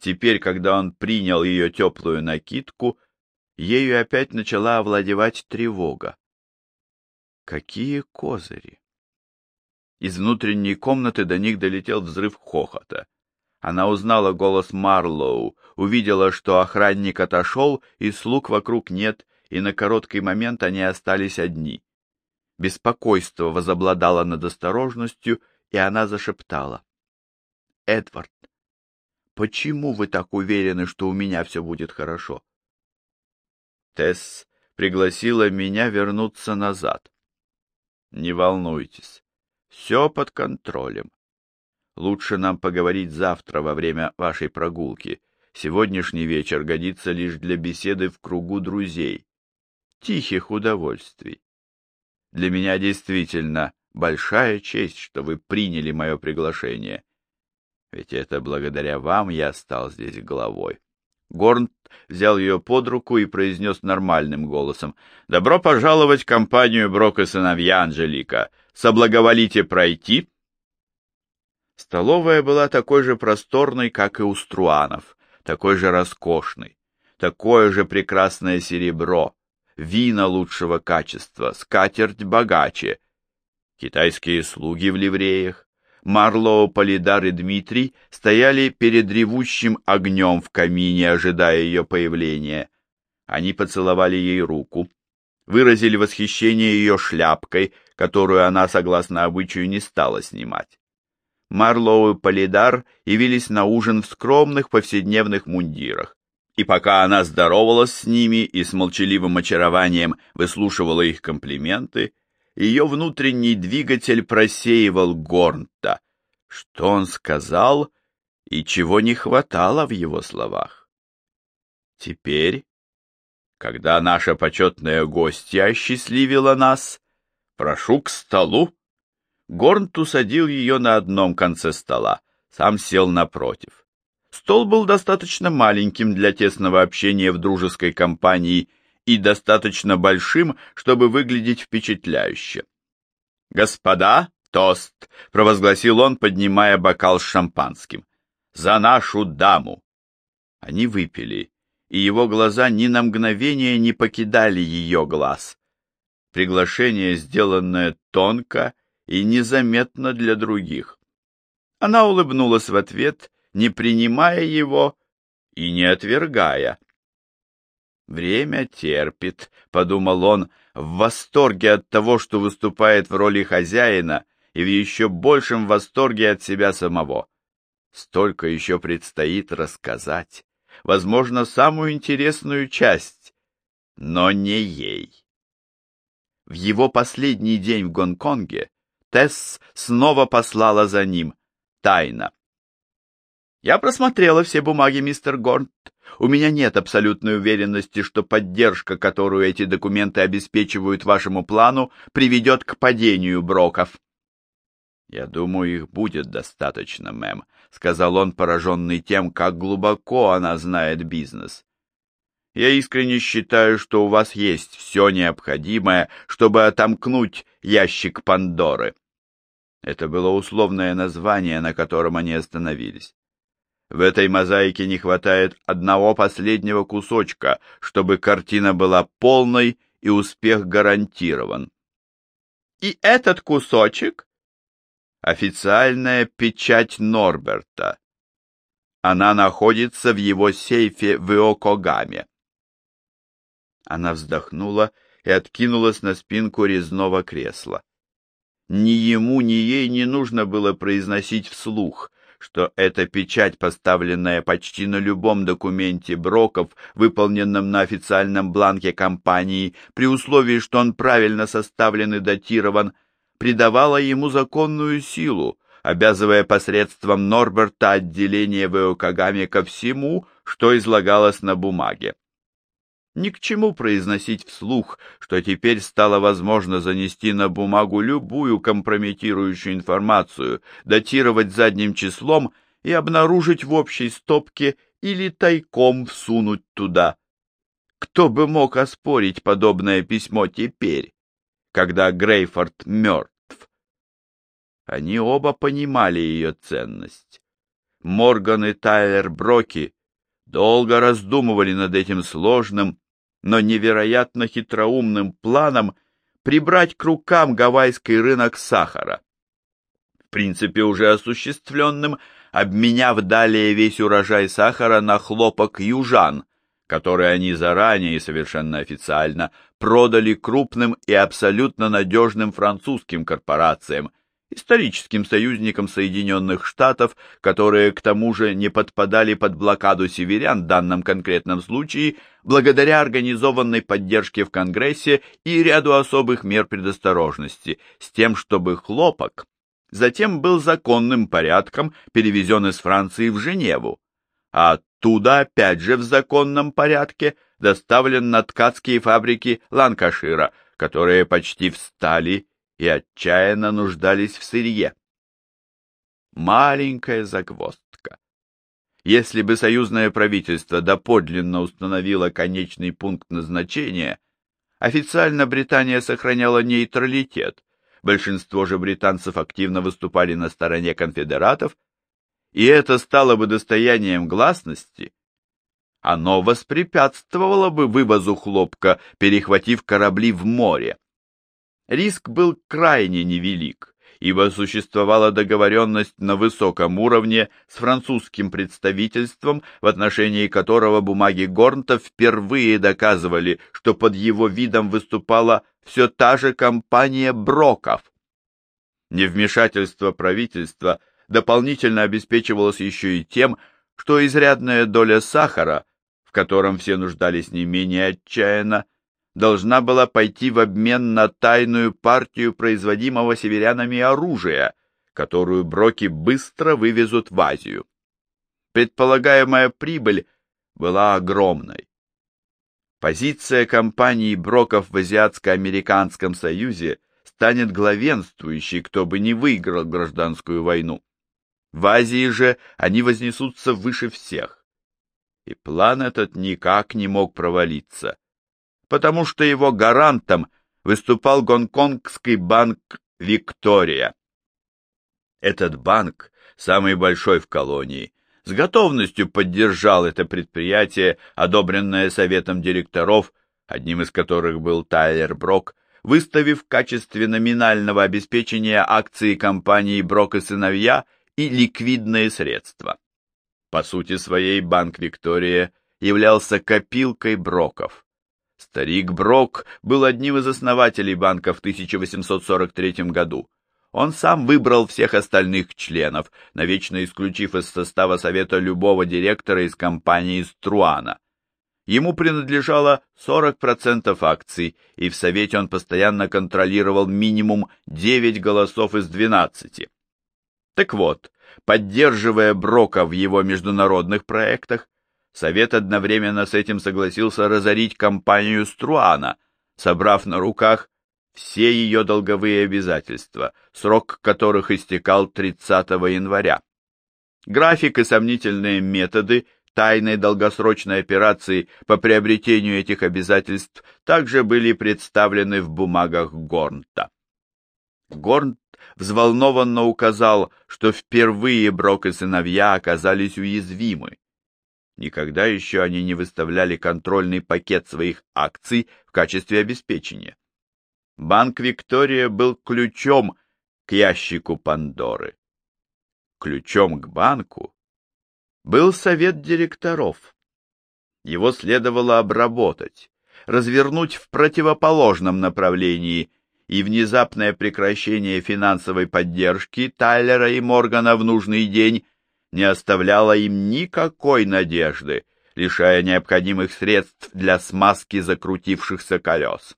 Теперь, когда он принял ее теплую накидку, ею опять начала овладевать тревога. Какие козыри! Из внутренней комнаты до них долетел взрыв хохота. Она узнала голос Марлоу, увидела, что охранник отошел, и слуг вокруг нет, и на короткий момент они остались одни. Беспокойство возобладало над осторожностью, и она зашептала. — Эдвард, почему вы так уверены, что у меня все будет хорошо? Тесс пригласила меня вернуться назад. Не волнуйтесь, все под контролем. Лучше нам поговорить завтра во время вашей прогулки. Сегодняшний вечер годится лишь для беседы в кругу друзей. Тихих удовольствий. Для меня действительно большая честь, что вы приняли мое приглашение. Ведь это благодаря вам я стал здесь главой. Горнт взял ее под руку и произнес нормальным голосом. «Добро пожаловать в компанию Брок и сыновья Анжелика. Соблаговолите пройти?» Столовая была такой же просторной, как и у Струанов, такой же роскошной, такое же прекрасное серебро, вина лучшего качества, скатерть богаче, китайские слуги в ливреях, Марлоу, Полидар и Дмитрий стояли перед ревущим огнем в камине, ожидая ее появления. Они поцеловали ей руку, выразили восхищение ее шляпкой, которую она, согласно обычаю, не стала снимать. Марлоу и Полидар явились на ужин в скромных повседневных мундирах. И пока она здоровалась с ними и с молчаливым очарованием выслушивала их комплименты, ее внутренний двигатель просеивал Горнта, что он сказал и чего не хватало в его словах. Теперь, когда наша почетная гостья осчастливила нас, прошу к столу. Горнт усадил ее на одном конце стола, сам сел напротив. Стол был достаточно маленьким для тесного общения в дружеской компании и достаточно большим, чтобы выглядеть впечатляюще. «Господа, тост!» — провозгласил он, поднимая бокал с шампанским. «За нашу даму!» Они выпили, и его глаза ни на мгновение не покидали ее глаз. Приглашение, сделанное тонко и незаметно для других. Она улыбнулась в ответ, не принимая его и не отвергая. «Время терпит», — подумал он, в восторге от того, что выступает в роли хозяина, и в еще большем восторге от себя самого. Столько еще предстоит рассказать, возможно, самую интересную часть, но не ей. В его последний день в Гонконге Тесс снова послала за ним. Тайна. Я просмотрела все бумаги, мистер Горнт. У меня нет абсолютной уверенности, что поддержка, которую эти документы обеспечивают вашему плану, приведет к падению броков. Я думаю, их будет достаточно, мэм, сказал он, пораженный тем, как глубоко она знает бизнес. Я искренне считаю, что у вас есть все необходимое, чтобы отомкнуть ящик Пандоры. Это было условное название, на котором они остановились. В этой мозаике не хватает одного последнего кусочка, чтобы картина была полной и успех гарантирован. И этот кусочек — официальная печать Норберта. Она находится в его сейфе в Иокогаме. Она вздохнула и откинулась на спинку резного кресла. Ни ему, ни ей не нужно было произносить вслух, что эта печать, поставленная почти на любом документе Броков, выполненном на официальном бланке компании, при условии, что он правильно составлен и датирован, придавала ему законную силу, обязывая посредством Норберта отделение в ко всему, что излагалось на бумаге. Ни к чему произносить вслух, что теперь стало возможно занести на бумагу любую компрометирующую информацию, датировать задним числом и обнаружить в общей стопке или тайком всунуть туда. Кто бы мог оспорить подобное письмо теперь, когда Грейфорд мертв? Они оба понимали ее ценность. Морган и Тайлер Броки долго раздумывали над этим сложным, но невероятно хитроумным планом прибрать к рукам гавайский рынок сахара. В принципе, уже осуществленным, обменяв далее весь урожай сахара на хлопок южан, который они заранее и совершенно официально продали крупным и абсолютно надежным французским корпорациям, историческим союзникам Соединенных Штатов, которые к тому же не подпадали под блокаду северян в данном конкретном случае благодаря организованной поддержке в Конгрессе и ряду особых мер предосторожности, с тем, чтобы хлопок затем был законным порядком перевезен из Франции в Женеву, а оттуда опять же в законном порядке доставлен на ткацкие фабрики Ланкашира, которые почти встали и отчаянно нуждались в сырье. Маленькая загвоздка. Если бы союзное правительство доподлинно установило конечный пункт назначения, официально Британия сохраняла нейтралитет, большинство же британцев активно выступали на стороне конфедератов, и это стало бы достоянием гласности, оно воспрепятствовало бы вывозу хлопка, перехватив корабли в море. Риск был крайне невелик, ибо существовала договоренность на высоком уровне с французским представительством, в отношении которого бумаги Горнта впервые доказывали, что под его видом выступала все та же компания Броков. Невмешательство правительства дополнительно обеспечивалось еще и тем, что изрядная доля сахара, в котором все нуждались не менее отчаянно, должна была пойти в обмен на тайную партию производимого северянами оружия, которую Броки быстро вывезут в Азию. Предполагаемая прибыль была огромной. Позиция компании Броков в Азиатско-Американском Союзе станет главенствующей, кто бы не выиграл гражданскую войну. В Азии же они вознесутся выше всех. И план этот никак не мог провалиться потому что его гарантом выступал гонконгский банк «Виктория». Этот банк, самый большой в колонии, с готовностью поддержал это предприятие, одобренное советом директоров, одним из которых был Тайлер Брок, выставив в качестве номинального обеспечения акции компании Брок и сыновья и ликвидные средства. По сути своей банк Виктория являлся копилкой Броков. Старик Брок был одним из основателей банка в 1843 году. Он сам выбрал всех остальных членов, навечно исключив из состава совета любого директора из компании Струана. Ему принадлежало 40% акций, и в совете он постоянно контролировал минимум 9 голосов из 12. Так вот, поддерживая Брока в его международных проектах, Совет одновременно с этим согласился разорить компанию Струана, собрав на руках все ее долговые обязательства, срок которых истекал 30 января. График и сомнительные методы тайной долгосрочной операции по приобретению этих обязательств также были представлены в бумагах Горнта. Горнт взволнованно указал, что впервые Брок и сыновья оказались уязвимы. Никогда еще они не выставляли контрольный пакет своих акций в качестве обеспечения. Банк Виктория был ключом к ящику Пандоры. Ключом к банку был совет директоров. Его следовало обработать, развернуть в противоположном направлении, и внезапное прекращение финансовой поддержки Тайлера и Моргана в нужный день не оставляла им никакой надежды, лишая необходимых средств для смазки закрутившихся колес.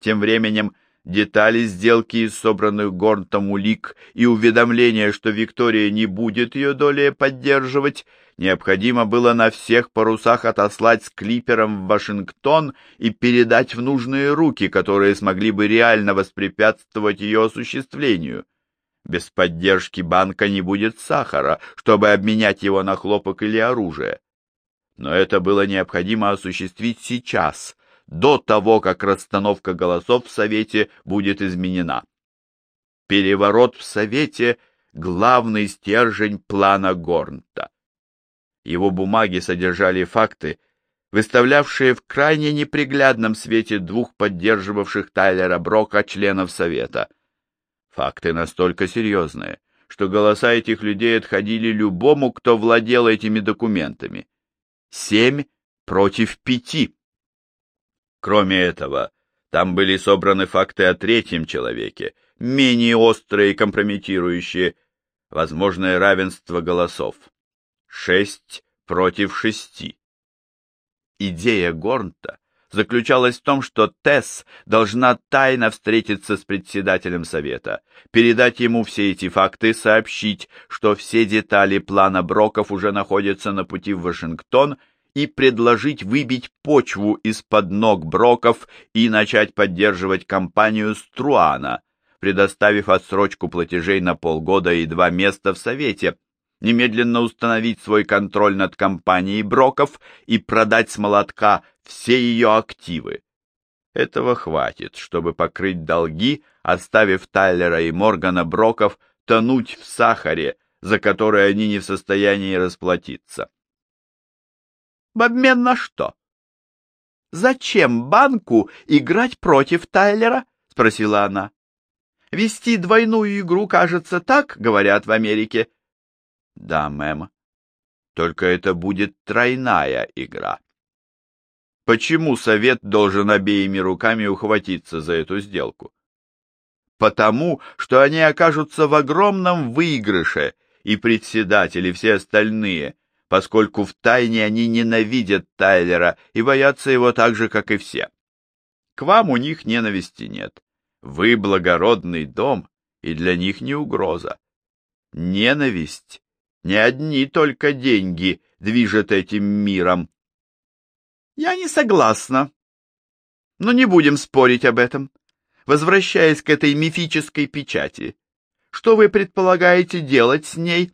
Тем временем детали сделки из собранных Горнтом улик и уведомление, что Виктория не будет ее долей поддерживать, необходимо было на всех парусах отослать с клипером в Вашингтон и передать в нужные руки, которые смогли бы реально воспрепятствовать ее осуществлению. Без поддержки банка не будет сахара, чтобы обменять его на хлопок или оружие. Но это было необходимо осуществить сейчас, до того, как расстановка голосов в Совете будет изменена. Переворот в Совете главный стержень плана Горнта. Его бумаги содержали факты, выставлявшие в крайне неприглядном свете двух поддерживавших Тайлера Брока членов Совета. Факты настолько серьезные, что голоса этих людей отходили любому, кто владел этими документами. Семь против пяти. Кроме этого, там были собраны факты о третьем человеке, менее острые и компрометирующие, возможное равенство голосов. Шесть против шести. Идея Горнта заключалась в том, что Тесс должна тайно встретиться с председателем совета, передать ему все эти факты, сообщить, что все детали плана Броков уже находятся на пути в Вашингтон и предложить выбить почву из-под ног Броков и начать поддерживать кампанию Струана, предоставив отсрочку платежей на полгода и два места в Совете, немедленно установить свой контроль над компанией Броков и продать с молотка все ее активы. Этого хватит, чтобы покрыть долги, оставив Тайлера и Моргана Броков тонуть в сахаре, за который они не в состоянии расплатиться. В обмен на что? Зачем банку играть против Тайлера? спросила она. Вести двойную игру, кажется, так, говорят в Америке. Да, мэм. Только это будет тройная игра. Почему совет должен обеими руками ухватиться за эту сделку? Потому, что они окажутся в огромном выигрыше, и председатель, и все остальные, поскольку в тайне они ненавидят Тайлера и боятся его так же, как и все. К вам у них ненависти нет. Вы благородный дом, и для них не угроза. Ненависть не одни только деньги движет этим миром. Я не согласна. Но не будем спорить об этом. Возвращаясь к этой мифической печати, что вы предполагаете делать с ней?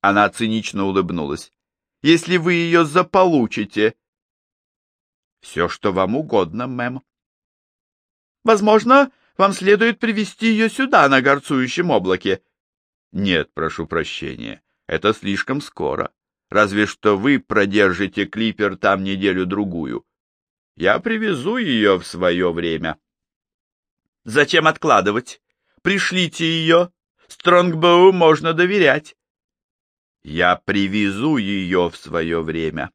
Она цинично улыбнулась. Если вы ее заполучите. Все, что вам угодно, мэм. Возможно, вам следует привести ее сюда, на горцующем облаке. Нет, прошу прощения. Это слишком скоро. Разве что вы продержите клипер там неделю-другую. Я привезу ее в свое время. Зачем откладывать? Пришлите ее. Стронгбоу можно доверять. Я привезу ее в свое время.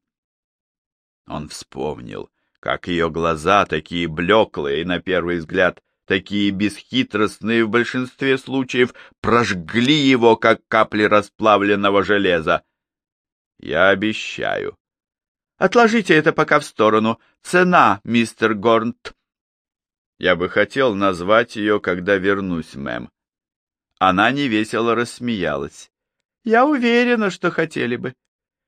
Он вспомнил, как ее глаза, такие блеклые на первый взгляд, такие бесхитростные в большинстве случаев, прожгли его, как капли расплавленного железа. Я обещаю. Отложите это пока в сторону. Цена, мистер Горнт. Я бы хотел назвать ее, когда вернусь, мэм. Она невесело рассмеялась. Я уверена, что хотели бы.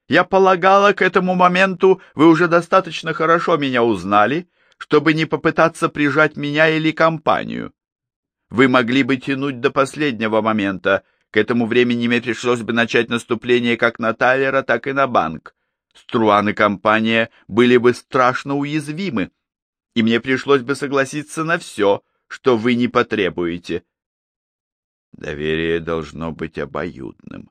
Я полагала, к этому моменту вы уже достаточно хорошо меня узнали, чтобы не попытаться прижать меня или компанию. Вы могли бы тянуть до последнего момента. К этому времени мне пришлось бы начать наступление как на Тайлера, так и на банк. Струан и компания были бы страшно уязвимы, и мне пришлось бы согласиться на все, что вы не потребуете. Доверие должно быть обоюдным.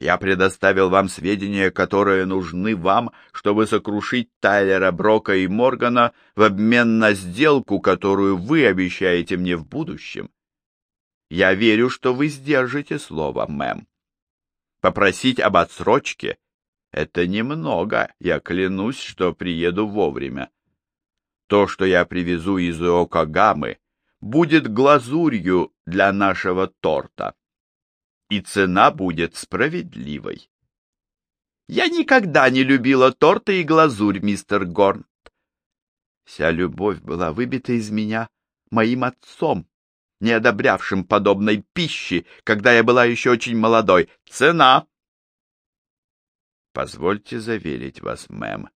Я предоставил вам сведения, которые нужны вам, чтобы сокрушить Тайлера, Брока и Моргана в обмен на сделку, которую вы обещаете мне в будущем. Я верю, что вы сдержите слово, мэм. Попросить об отсрочке — это немного, я клянусь, что приеду вовремя. То, что я привезу из Иокогамы, будет глазурью для нашего торта и цена будет справедливой. Я никогда не любила торты и глазурь, мистер Горнт. Вся любовь была выбита из меня моим отцом, не одобрявшим подобной пищи, когда я была еще очень молодой. Цена! Позвольте заверить вас, мэм,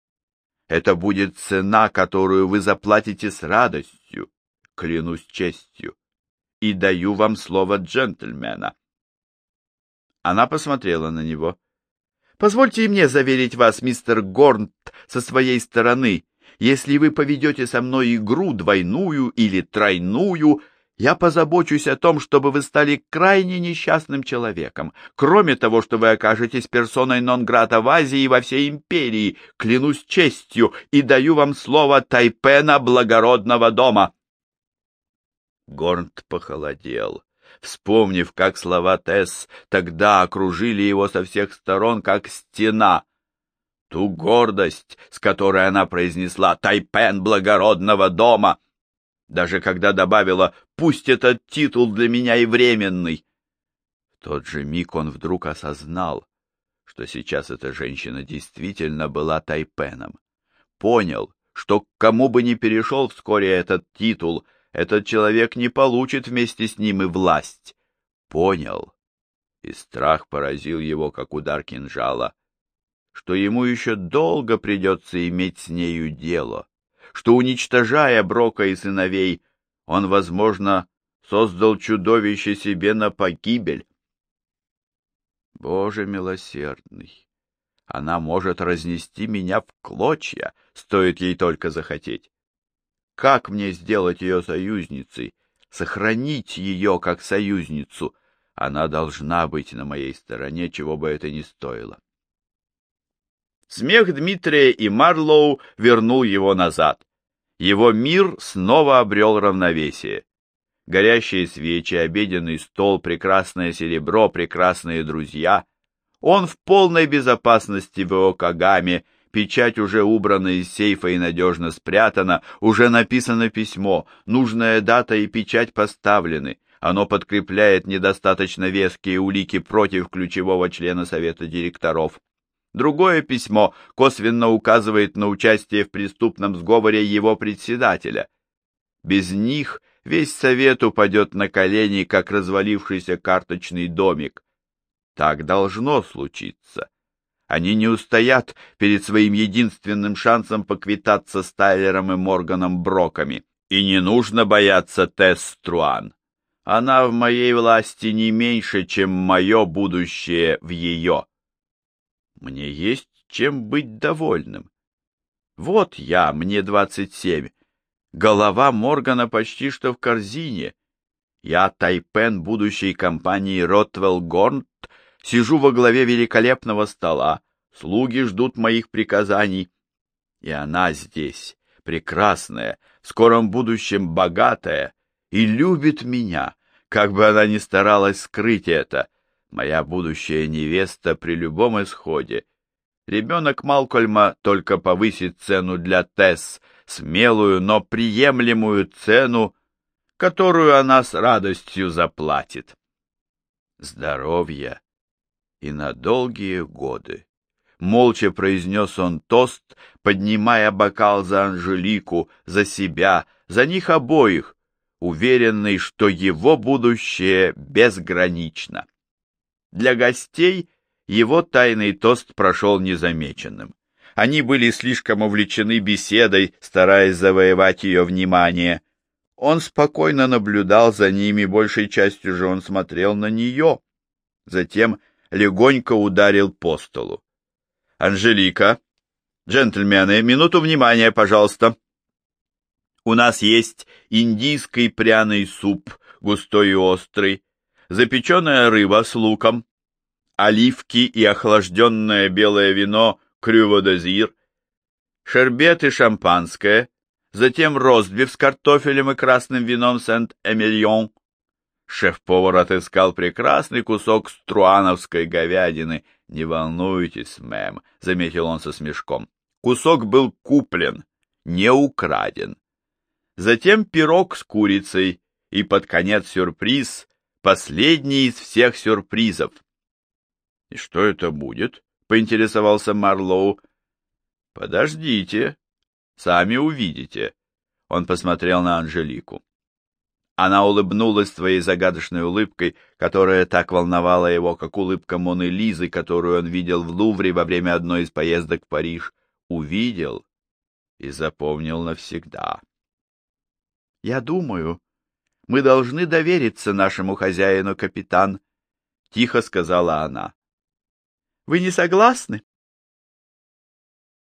это будет цена, которую вы заплатите с радостью, клянусь честью, и даю вам слово джентльмена. Она посмотрела на него. «Позвольте и мне заверить вас, мистер Горнт, со своей стороны, если вы поведете со мной игру двойную или тройную, Я позабочусь о том, чтобы вы стали крайне несчастным человеком. Кроме того, что вы окажетесь персоной нон-грата в Азии и во всей империи, клянусь честью и даю вам слово Тайпена благородного дома. Горнт похолодел, вспомнив, как слова Тесс тогда окружили его со всех сторон, как стена. Ту гордость, с которой она произнесла «Тайпен благородного дома», даже когда добавила «пусть этот титул для меня и временный». В тот же миг он вдруг осознал, что сейчас эта женщина действительно была Тайпеном. Понял, что к кому бы ни перешел вскоре этот титул, этот человек не получит вместе с ним и власть. Понял, и страх поразил его, как удар кинжала, что ему еще долго придется иметь с нею дело что, уничтожая Брока и сыновей, он, возможно, создал чудовище себе на погибель. Боже милосердный! Она может разнести меня в клочья, стоит ей только захотеть. Как мне сделать ее союзницей, сохранить ее как союзницу? Она должна быть на моей стороне, чего бы это ни стоило. Смех Дмитрия и Марлоу вернул его назад. Его мир снова обрел равновесие. Горящие свечи, обеденный стол, прекрасное серебро, прекрасные друзья. Он в полной безопасности в его Кагаме, печать уже убрана из сейфа и надежно спрятана, уже написано письмо, нужная дата и печать поставлены. Оно подкрепляет недостаточно веские улики против ключевого члена совета директоров. Другое письмо косвенно указывает на участие в преступном сговоре его председателя. Без них весь совет упадет на колени, как развалившийся карточный домик. Так должно случиться. Они не устоят перед своим единственным шансом поквитаться с Тайлером и Морганом Броками. И не нужно бояться Тесс Труан. Она в моей власти не меньше, чем мое будущее в ее. Мне есть чем быть довольным. Вот я, мне двадцать семь. Голова Моргана почти что в корзине. Я тайпен будущей компании Ротвелл Горнт, сижу во главе великолепного стола, слуги ждут моих приказаний. И она здесь, прекрасная, в скором будущем богатая, и любит меня, как бы она ни старалась скрыть это, моя будущая невеста при любом исходе. Ребенок Малкольма только повысит цену для Тесс, смелую, но приемлемую цену, которую она с радостью заплатит. Здоровья и на долгие годы. Молча произнес он тост, поднимая бокал за Анжелику, за себя, за них обоих, уверенный, что его будущее безгранично. Для гостей его тайный тост прошел незамеченным. Они были слишком увлечены беседой, стараясь завоевать ее внимание. Он спокойно наблюдал за ними, большей частью же он смотрел на нее. Затем легонько ударил по столу. «Анжелика, джентльмены, минуту внимания, пожалуйста. У нас есть индийский пряный суп, густой и острый, запеченная рыба с луком, оливки и охлажденное белое вино крюводозир, шербет и шампанское, затем ростбиф с картофелем и красным вином Сент-Эмильон. Шеф-повар отыскал прекрасный кусок струановской говядины. «Не волнуйтесь, мэм», — заметил он со смешком. Кусок был куплен, не украден. Затем пирог с курицей и под конец сюрприз Последний из всех сюрпризов. — И что это будет? — поинтересовался Марлоу. — Подождите, сами увидите. Он посмотрел на Анжелику. Она улыбнулась своей загадочной улыбкой, которая так волновала его, как улыбка Моны Лизы, которую он видел в Лувре во время одной из поездок в Париж. Увидел и запомнил навсегда. — Я думаю, мы должны довериться нашему хозяину, капитан, — тихо сказала она. — Вы не согласны?